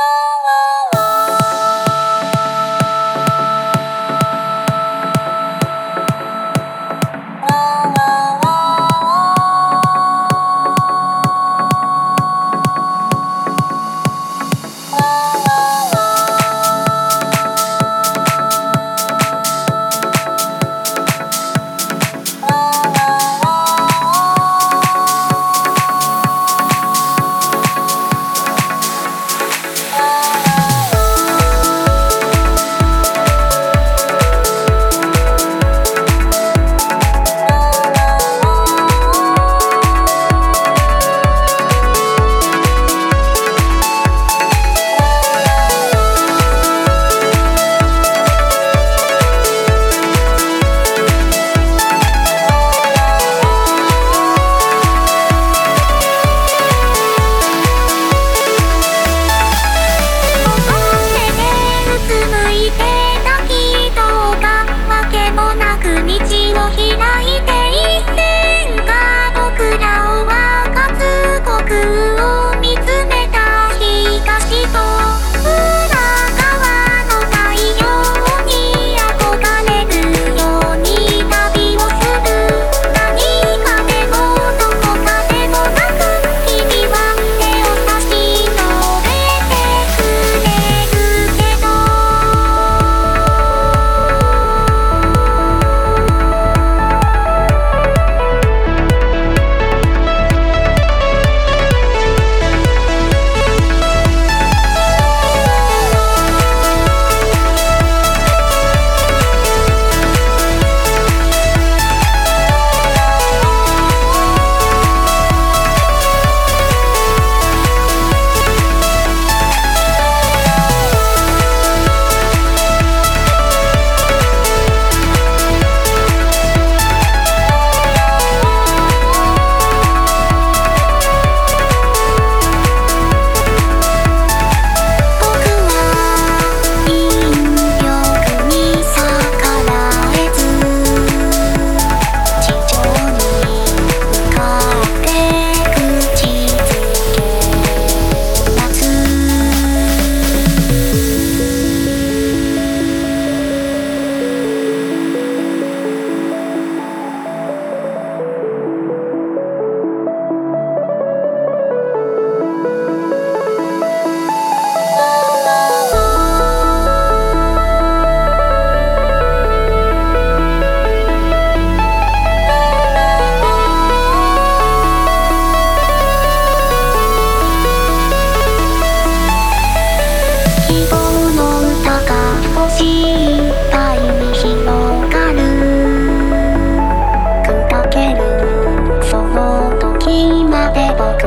Bye. people